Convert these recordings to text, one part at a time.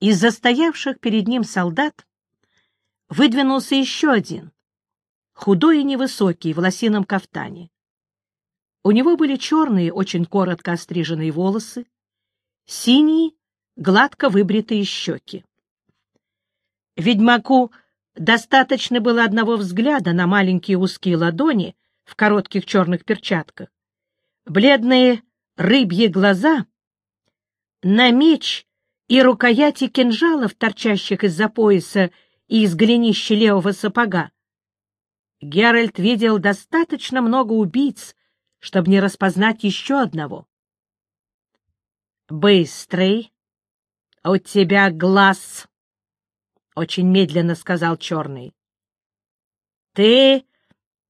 Из застоявших перед ним солдат выдвинулся еще один, худой и невысокий, в лосином кафтане. У него были черные, очень коротко остриженные волосы, синие, гладко выбритые щеки. Ведьмаку достаточно было одного взгляда на маленькие узкие ладони в коротких черных перчатках, бледные рыбьи глаза, на меч и рукояти кинжалов, торчащих из-за пояса и из голенища левого сапога. Геральт видел достаточно много убийц, чтобы не распознать еще одного. «Быстрый, у тебя глаз!» — очень медленно сказал Черный. «Ты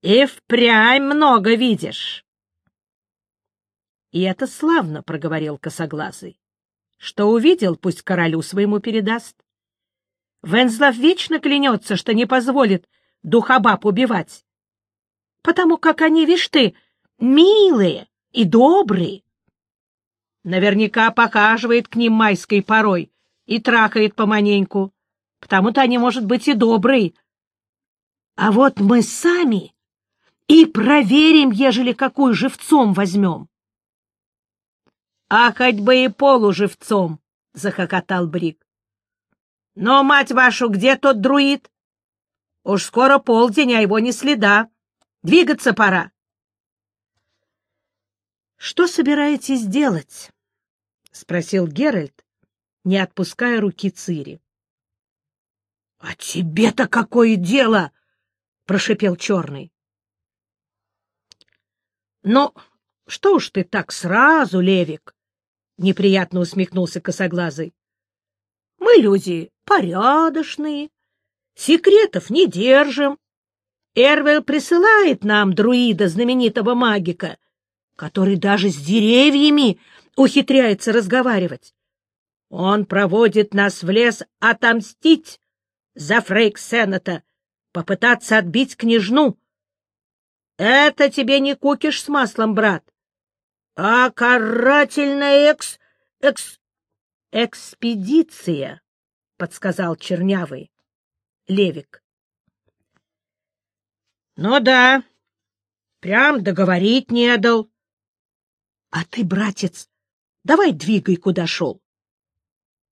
и впрямь много видишь!» «И это славно!» — проговорил Косоглазый. Что увидел, пусть королю своему передаст. Вензлав вечно клянется, что не позволит духобаб убивать, потому как они, вишь ты, милые и добрые. Наверняка покаживает к ним майской порой и трахает поманеньку, потому-то они, может быть, и добрые. А вот мы сами и проверим, ежели какую живцом возьмем. — А хоть бы и полуживцом! — захохотал Брик. — Но, мать вашу, где тот друид? Уж скоро полдень, а его не следа. Двигаться пора. — Что собираетесь делать? — спросил Геральт, не отпуская руки Цири. — А тебе-то какое дело? — прошипел Черный. — Ну, что уж ты так сразу, Левик? Неприятно усмехнулся косоглазый. Мы люди порядочные, секретов не держим. Эрвел присылает нам друида, знаменитого магика, который даже с деревьями ухитряется разговаривать. Он проводит нас в лес отомстить за Фрейк Сената, попытаться отбить княжну. Это тебе не кукиш с маслом, брат а карательная экс... экс... экспедиция, — подсказал Чернявый. Левик. — Ну да, прям договорить не дал. — А ты, братец, давай двигай, куда шел.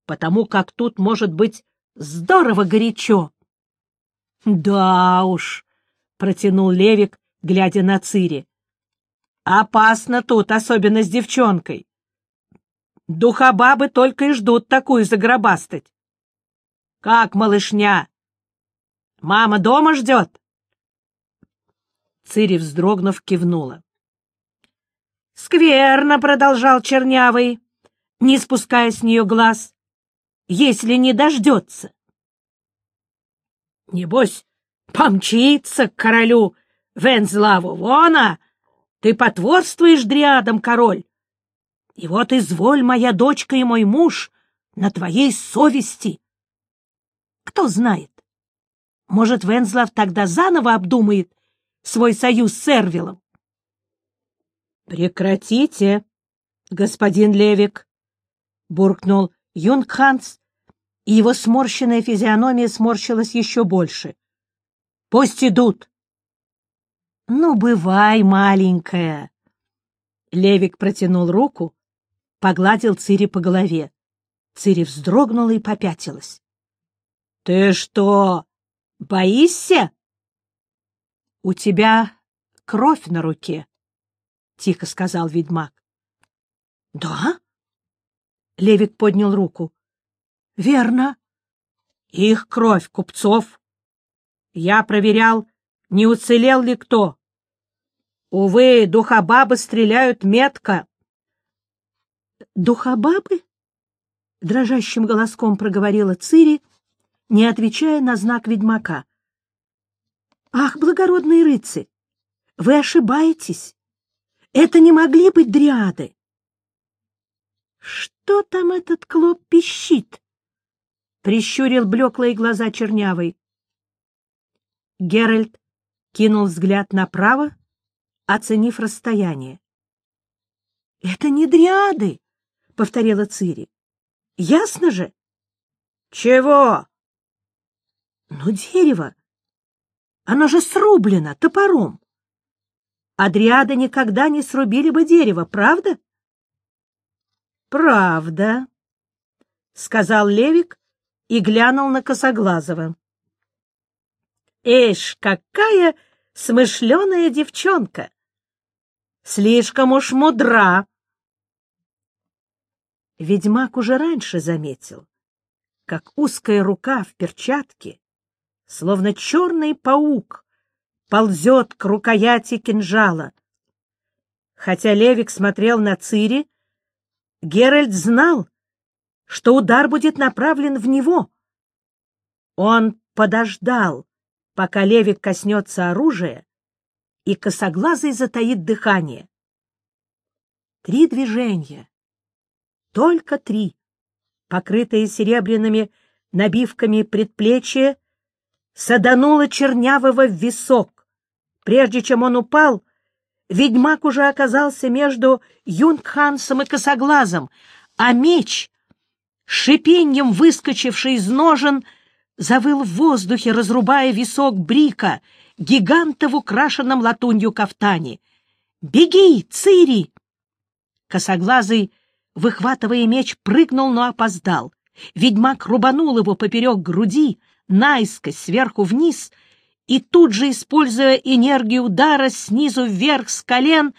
Потому как тут может быть здорово горячо. — Да уж, — протянул Левик, глядя на Цири. Опасно тут, особенно с девчонкой. Духобабы только и ждут такую загробастать. Как малышня? Мама дома ждет? Цири, вздрогнув, кивнула. «Скверно», — продолжал Чернявый, не спуская с нее глаз, — «если не дождется». «Небось, помчится к королю Вензлаву, вона!» Ты потворствуешь дриадам, король. И вот изволь, моя дочка и мой муж, на твоей совести. Кто знает, может, Вензлав тогда заново обдумает свой союз с Эрвилом. Прекратите, господин Левик, — буркнул Юнгханс, и его сморщенная физиономия сморщилась еще больше. — Пусть идут. «Ну, бывай, маленькая!» Левик протянул руку, погладил Цири по голове. Цири вздрогнула и попятилась. — Ты что, боишься? — У тебя кровь на руке, — тихо сказал ведьмак. — Да? Левик поднял руку. — Верно. Их кровь, купцов. Я проверял, не уцелел ли кто. Увы, духобабы стреляют метко. Духобабы? Дрожащим голоском проговорила Цири, не отвечая на знак ведьмака. Ах, благородный рыцарь, вы ошибаетесь. Это не могли быть дриады. Что там этот клоп пищит? Прищурил блеклые глаза чернявый. Геральт кинул взгляд направо, оценив расстояние. — Это не дриады, — повторила Цири. — Ясно же? Чего? Ну, дерево. Оно же срублено топором. Адриада никогда не срубили бы дерево, правда? Правда, — сказал Левик и глянул на Косоглазого. Эш, какая смышленая девчонка! Слишком уж мудра. Ведьмак уже раньше заметил, как узкая рука в перчатке, словно черный паук, ползет к рукояти кинжала. Хотя Левик смотрел на Цири, Геральт знал, что удар будет направлен в него. Он подождал, пока Левик коснется оружия, и косоглазый затаит дыхание. Три движения, только три, покрытые серебряными набивками предплечья, садануло чернявого в висок. Прежде чем он упал, ведьмак уже оказался между Юнгхансом и Косоглазом, а меч, шипеньем выскочивший из ножен, завыл в воздухе, разрубая висок Брика, гиганта в украшенном латунью кафтане. «Беги, Цири!» Косоглазый, выхватывая меч, прыгнул, но опоздал. Ведьмак рубанул его поперек груди, наискось, сверху вниз, и тут же, используя энергию удара снизу вверх с колен,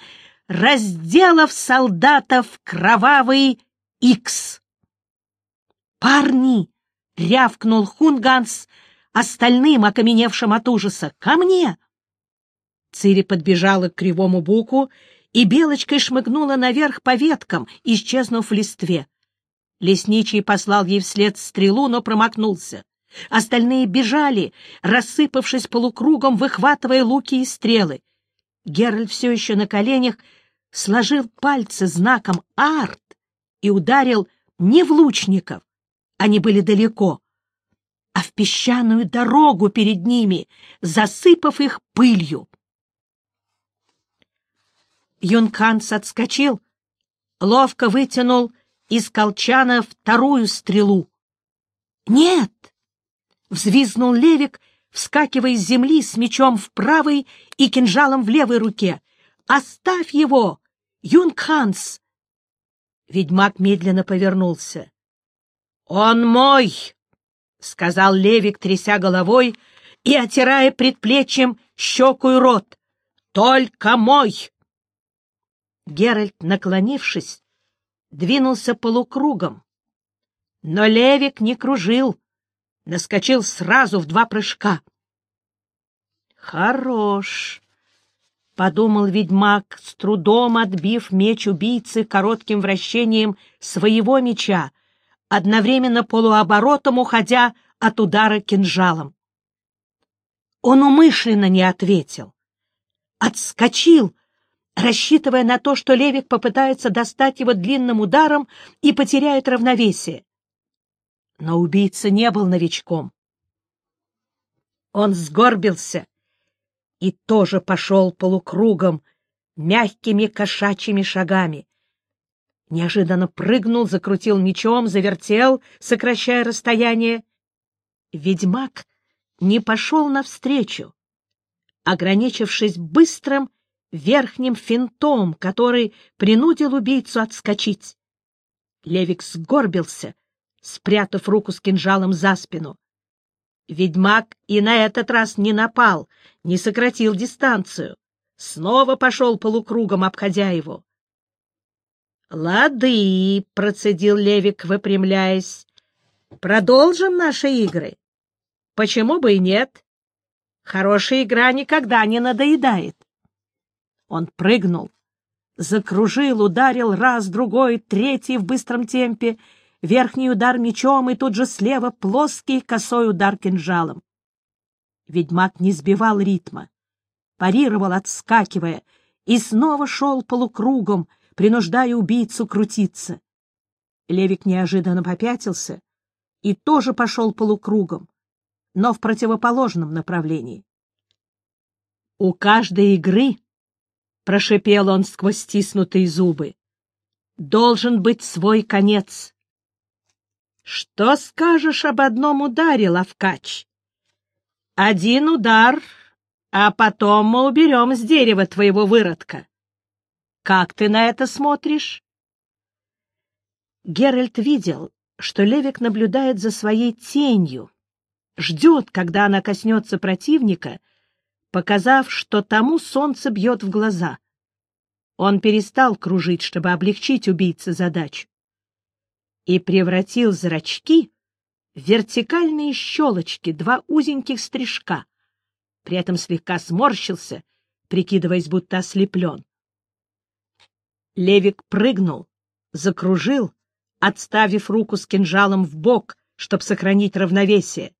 разделав солдатов кровавый икс. «Парни!» — рявкнул Хунганс остальным, окаменевшим от ужаса. «Ко мне!» Цири подбежала к кривому буку и белочкой шмыгнула наверх по веткам, исчезнув в листве. Лесничий послал ей вслед стрелу, но промахнулся. Остальные бежали, рассыпавшись полукругом, выхватывая луки и стрелы. Геральт все еще на коленях сложил пальцы знаком «Арт» и ударил не в лучников, они были далеко, а в песчаную дорогу перед ними, засыпав их пылью. Юнканс отскочил, ловко вытянул из колчана вторую стрелу. «Нет!» — взвизнул Левик, вскакивая с земли с мечом в правой и кинжалом в левой руке. «Оставь его! Юнгханс!» Ведьмак медленно повернулся. «Он мой!» — сказал Левик, тряся головой и отирая предплечьем щеку и рот. «Только мой!» Геральт, наклонившись, двинулся полукругом. Но Левик не кружил, наскочил сразу в два прыжка. «Хорош!» — подумал ведьмак, с трудом отбив меч убийцы коротким вращением своего меча, одновременно полуоборотом уходя от удара кинжалом. Он умышленно не ответил. Отскочил, рассчитывая на то, что Левик попытается достать его длинным ударом и потеряет равновесие. Но убийца не был новичком. Он сгорбился и тоже пошел полукругом, мягкими кошачьими шагами. Неожиданно прыгнул, закрутил мечом, завертел, сокращая расстояние. Ведьмак не пошел навстречу, ограничившись быстрым верхним финтом, который принудил убийцу отскочить. Левик сгорбился, спрятав руку с кинжалом за спину. Ведьмак и на этот раз не напал, не сократил дистанцию. Снова пошел полукругом, обходя его. — Лады, — процедил Левик, выпрямляясь. — Продолжим наши игры. Почему бы и нет? Хорошая игра никогда не надоедает. Он прыгнул, закружил, ударил раз, другой, третий в быстром темпе — верхний удар мечом и тут же слева плоский косой удар кинжалом. Ведьмак не сбивал ритма, парировал, отскакивая, и снова шел полукругом, принуждая убийцу крутиться. Левик неожиданно попятился и тоже пошел полукругом, но в противоположном направлении. «У каждой игры», — прошипел он сквозь стиснутые зубы, — «должен быть свой конец. Что скажешь об одном ударе, Лавкач? Один удар, а потом мы уберем с дерева твоего выродка. Как ты на это смотришь? Геральт видел, что Левик наблюдает за своей тенью, ждет, когда она коснется противника, показав, что тому солнце бьет в глаза. Он перестал кружить, чтобы облегчить убийце задачу, и превратил зрачки в вертикальные щелочки, два узеньких стрижка, при этом слегка сморщился, прикидываясь, будто ослеплен. Левик прыгнул, закружил, отставив руку с кинжалом в бок, чтобы сохранить равновесие.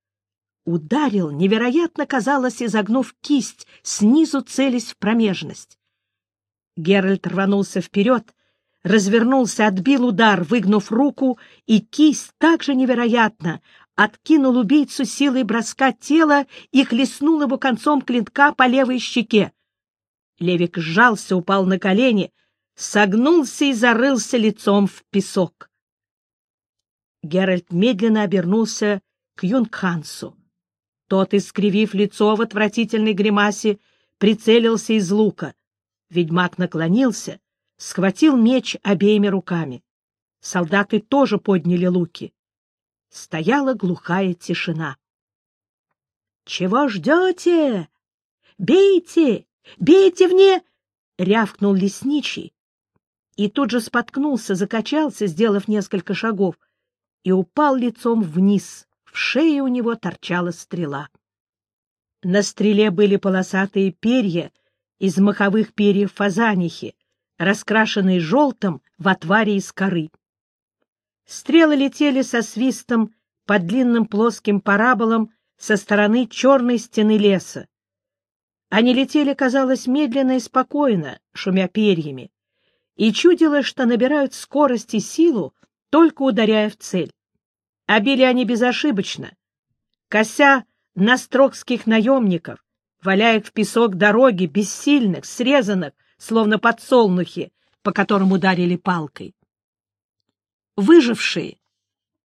Ударил, невероятно казалось, изогнув кисть, снизу целясь в промежность. Геральт рванулся вперед, развернулся, отбил удар, выгнув руку, и кисть также невероятно откинул убийцу силой броска тела и хлестнул его концом клинка по левой щеке. Левик сжался, упал на колени, согнулся и зарылся лицом в песок. Геральт медленно обернулся к Юнгхансу. Тот, искривив лицо в отвратительной гримасе, прицелился из лука. Ведьмак наклонился, схватил меч обеими руками. Солдаты тоже подняли луки. Стояла глухая тишина. — Чего ждете? Бейте! Бейте мне! — рявкнул лесничий. И тут же споткнулся, закачался, сделав несколько шагов — и упал лицом вниз. В шее у него торчала стрела. На стреле были полосатые перья из маховых перьев фазанихи, раскрашенные желтым в отваре из коры. Стрелы летели со свистом по длинным плоским параболам со стороны черной стены леса. Они летели, казалось, медленно и спокойно, шумя перьями, и чудилось, что набирают скорость и силу только ударяя в цель. А били они безошибочно, кося на строкских наемников, валяя в песок дороги, бессильных, срезанных, словно подсолнухи, по которым ударили палкой. Выжившие,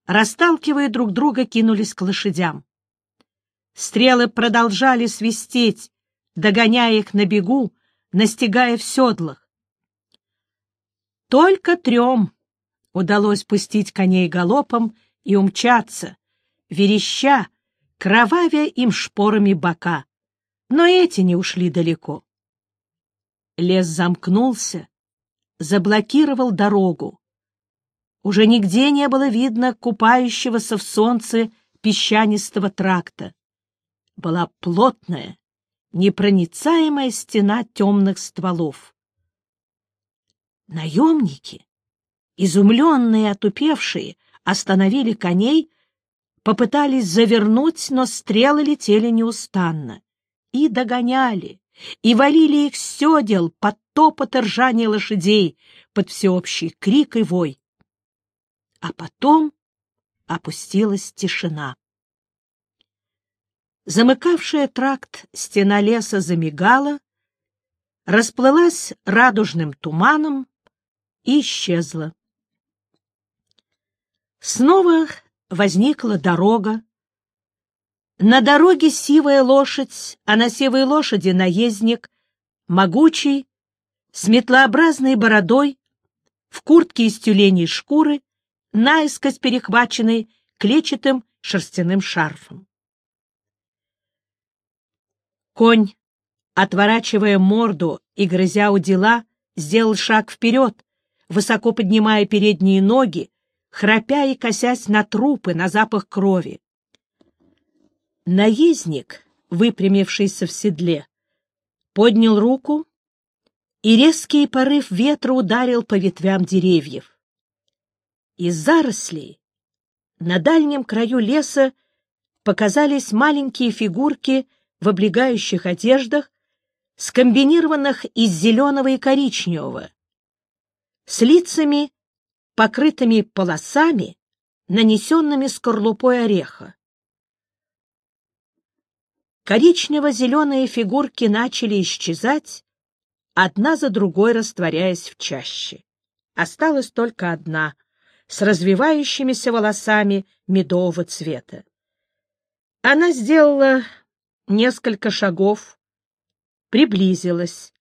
расталкивая друг друга, кинулись к лошадям. Стрелы продолжали свистеть, догоняя их на бегу, настигая в седлах. Только трем удалось пустить коней галопом и умчаться, вереща, кровавя им шпорами бока. Но эти не ушли далеко. Лес замкнулся, заблокировал дорогу. Уже нигде не было видно купающегося в солнце песчанистого тракта. Была плотная, непроницаемая стена темных стволов. Наемники изумленные и отупевшие, остановили коней, попытались завернуть, но стрелы летели неустанно. И догоняли, и валили их седел под топот и ржание лошадей, под всеобщий крик и вой. А потом опустилась тишина. Замыкавшая тракт стена леса замигала, расплылась радужным туманом и исчезла. Снова возникла дорога. На дороге сивая лошадь, а на сивой лошади наездник, могучий, с метлообразной бородой, в куртке из тюленей шкуры, наискось перехваченной клетчатым шерстяным шарфом. Конь, отворачивая морду и грызя у дела, сделал шаг вперед, высоко поднимая передние ноги, храпя и косясь на трупы, на запах крови. Наездник, выпрямившийся в седле, поднял руку, и резкий порыв ветра ударил по ветвям деревьев. Из зарослей на дальнем краю леса показались маленькие фигурки в облегающих одеждах, скомбинированных из зеленого и коричневого, с лицами, покрытыми полосами, нанесенными скорлупой ореха. Коричнево-зеленые фигурки начали исчезать, одна за другой растворяясь в чаще. Осталась только одна, с развивающимися волосами медового цвета. Она сделала несколько шагов, приблизилась.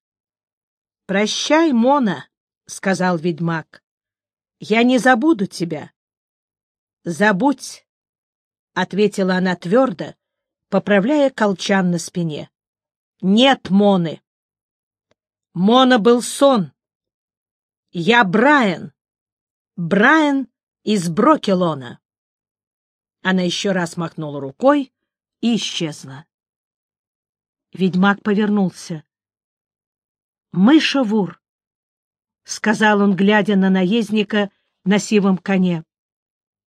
— Прощай, Мона, — сказал ведьмак. — Я не забуду тебя. — Забудь, — ответила она твердо, поправляя колчан на спине. — Нет Моны. Мона был сон. Я Брайан. Брайан из Брокелона. Она еще раз махнула рукой и исчезла. Ведьмак повернулся. — Мыша Вур, — сказал он, глядя на наездника на сивом коне.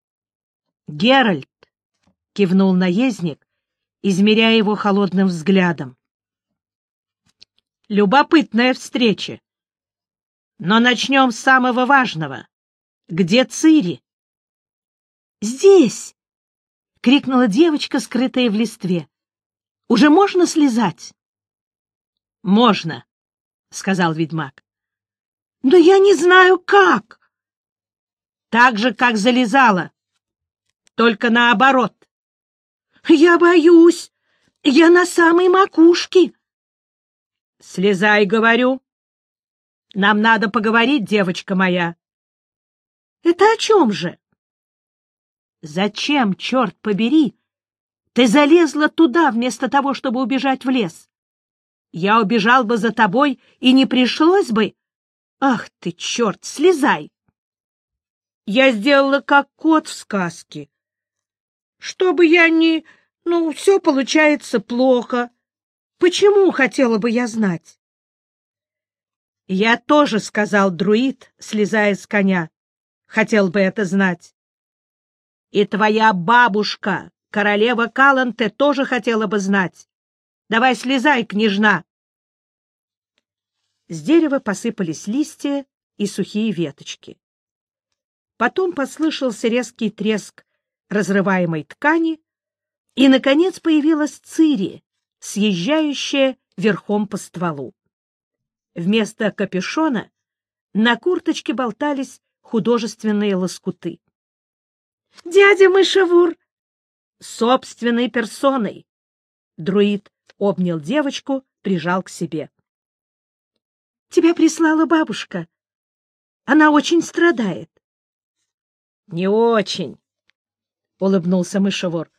— Геральт, — кивнул наездник, измеряя его холодным взглядом. — Любопытная встреча. Но начнем с самого важного. Где Цири? — Здесь! — крикнула девочка, скрытая в листве. — Уже можно слезать? — Можно, — сказал ведьмак. — Но я не знаю, как. — Так же, как залезала. Только наоборот. — Я боюсь. Я на самой макушке. — Слезай, говорю. Нам надо поговорить, девочка моя. — Это о чем же? — Зачем, черт побери, ты залезла туда вместо того, чтобы убежать в лес? Я убежал бы за тобой, и не пришлось бы... Ах ты, черт, слезай! Я сделала, как кот в сказке. Чтобы я не... Ну, все получается плохо. Почему, хотела бы я знать? Я тоже, — сказал друид, слезая с коня. Хотел бы это знать. И твоя бабушка, королева Каланте, тоже хотела бы знать. Давай слезай, княжна. С дерева посыпались листья и сухие веточки. Потом послышался резкий треск разрываемой ткани, и, наконец, появилась Цири, съезжающая верхом по стволу. Вместо капюшона на курточке болтались художественные лоскуты. — Дядя Мышевур! — Собственной персоной! Друид обнял девочку, прижал к себе. — Тебя прислала бабушка. Она очень страдает. — Не очень, — улыбнулся мышевор.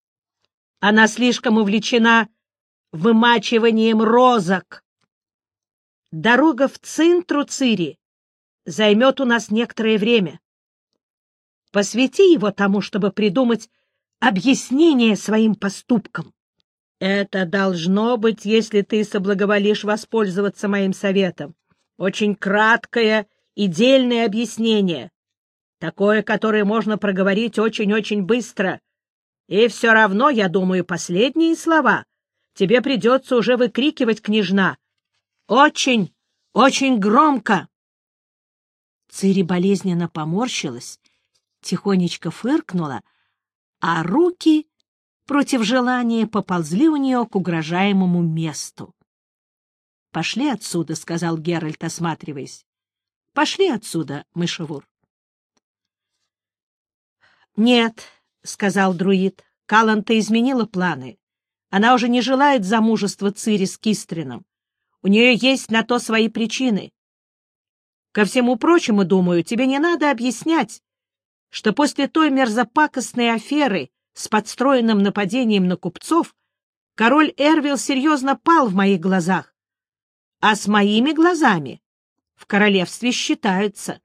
— Она слишком увлечена вымачиванием розок. Дорога в центру Цири займет у нас некоторое время. Посвяти его тому, чтобы придумать объяснение своим поступкам. Это должно быть, если ты соблаговолишь воспользоваться моим советом. Очень краткое и дельное объяснение. Такое, которое можно проговорить очень-очень быстро. И все равно, я думаю, последние слова тебе придется уже выкрикивать, княжна. Очень, очень громко. Цири болезненно поморщилась, тихонечко фыркнула, а руки против желания поползли у нее к угрожаемому месту. — Пошли отсюда, — сказал Геральт, осматриваясь. — Пошли отсюда, мышевур. — Нет, — сказал друид, — Каланта изменила планы. Она уже не желает замужества Цири с Кистрином. У нее есть на то свои причины. Ко всему прочему, думаю, тебе не надо объяснять, что после той мерзопакостной аферы с подстроенным нападением на купцов, король Эрвил серьезно пал в моих глазах, а с моими глазами в королевстве считаются.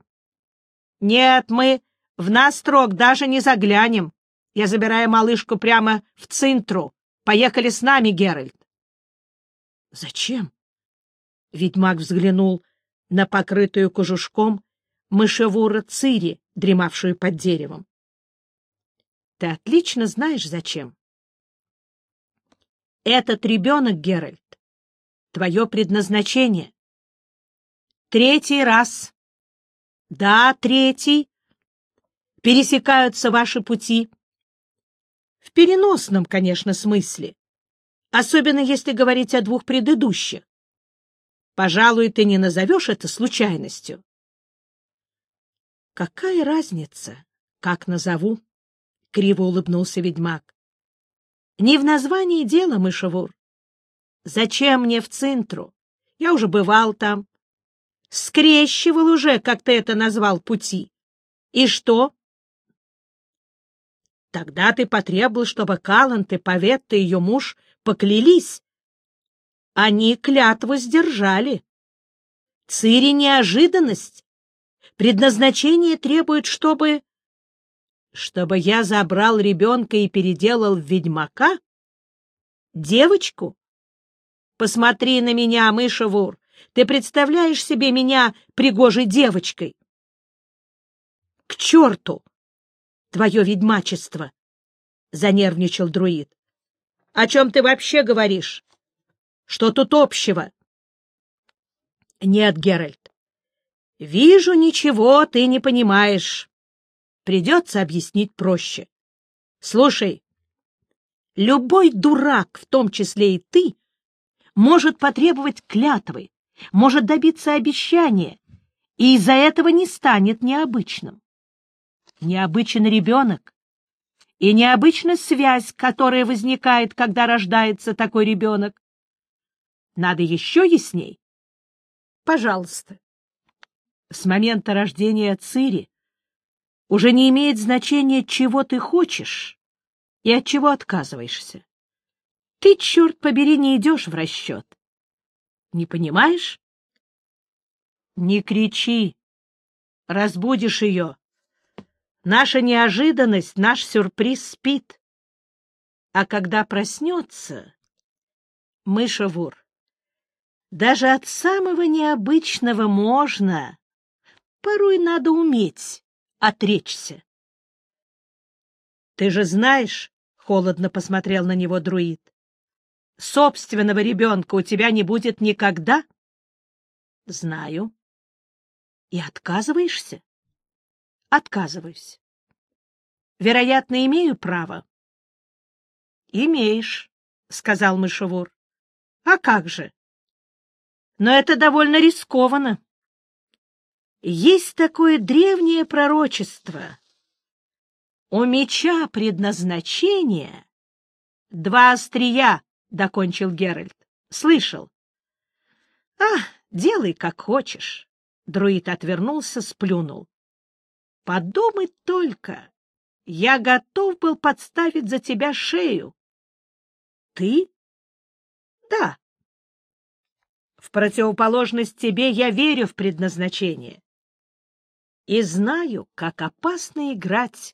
Нет, мы в настрок даже не заглянем. Я забираю малышку прямо в центру. Поехали с нами, Геральт. — Зачем? Ведьмак взглянул на покрытую кожушком мышевура Цири, дремавшую под деревом. Ты отлично знаешь, зачем. Этот ребенок, Геральт, твое предназначение. Третий раз, да, третий, пересекаются ваши пути. В переносном, конечно, смысле, особенно если говорить о двух предыдущих. Пожалуй, ты не назовешь это случайностью. — Какая разница, как назову? — криво улыбнулся ведьмак. — Не в названии дело, мышевур. Зачем мне в Цинтру? Я уже бывал там. Скрещивал уже, как ты это назвал, пути. И что? Тогда ты потребовал, чтобы Калант и Паветта и ее муж поклялись. Они клятву сдержали. Цири неожиданность. Предназначение требует, чтобы... Чтобы я забрал ребенка и переделал в ведьмака? Девочку? Посмотри на меня, мышевур. Ты представляешь себе меня пригожей девочкой? К черту! Твое ведьмачество! — занервничал друид. — О чем ты вообще говоришь? Что тут общего? — Нет, Геральт. Вижу, ничего ты не понимаешь. Придется объяснить проще. Слушай, любой дурак, в том числе и ты, может потребовать клятвы, может добиться обещания, и из-за этого не станет необычным. Необычен ребенок, и необычна связь, которая возникает, когда рождается такой ребенок. Надо еще ясней? Пожалуйста. С момента рождения Цири уже не имеет значения, чего ты хочешь и от чего отказываешься. Ты, черт побери, не идешь в расчет. Не понимаешь? Не кричи. Разбудишь ее. Наша неожиданность, наш сюрприз спит. А когда проснется, мыша вур, даже от самого необычного можно, порой надо уметь отречься. Ты же знаешь, — холодно посмотрел на него друид, — собственного ребенка у тебя не будет никогда? — Знаю. — И отказываешься? — Отказываюсь. — Вероятно, имею право. — Имеешь, — сказал мышевур. — А как же? — Но это довольно рискованно. Есть такое древнее пророчество. У меча предназначение — два острия, — докончил Геральт. Слышал? — А, делай, как хочешь. Друид отвернулся, сплюнул. — Подумать только. Я готов был подставить за тебя шею. — Ты? — Да. В противоположность тебе я верю в предназначение и знаю, как опасно играть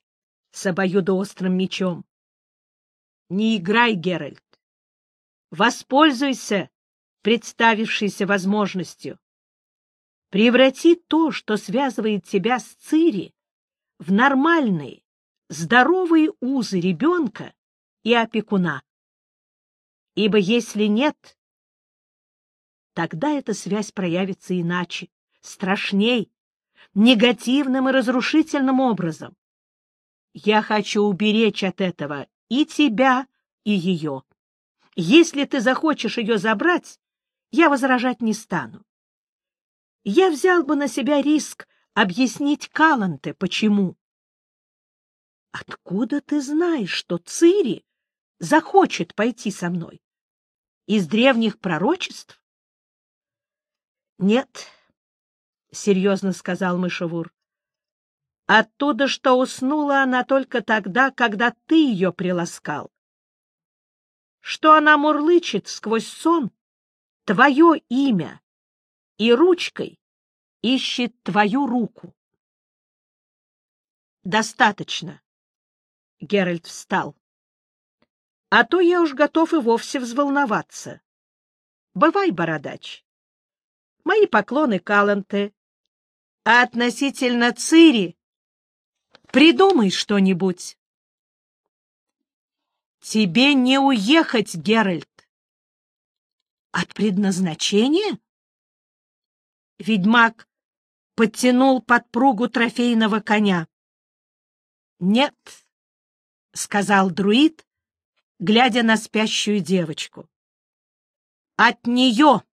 с обоюдоострым мечом. Не играй, Геральт. Воспользуйся представившейся возможностью. Преврати то, что связывает тебя с Цири, в нормальные, здоровые узы ребенка и опекуна. Ибо если нет, тогда эта связь проявится иначе, страшней, негативным и разрушительным образом. Я хочу уберечь от этого и тебя, и ее. Если ты захочешь ее забрать, я возражать не стану. Я взял бы на себя риск объяснить Каланте, почему. Откуда ты знаешь, что Цири захочет пойти со мной? Из древних пророчеств? Нет, — серьезно сказал мышевур. — Оттуда, что уснула она только тогда, когда ты ее приласкал. Что она мурлычет сквозь сон твое имя и ручкой ищет твою руку. — Достаточно. Геральт встал. — А то я уж готов и вовсе взволноваться. Бывай, бородач. Мои поклоны Каланте а относительно Цири придумай что-нибудь. Тебе не уехать, Геральт. От предназначения? Ведьмак подтянул подпругу трофейного коня. Нет, — сказал друид, глядя на спящую девочку. От нее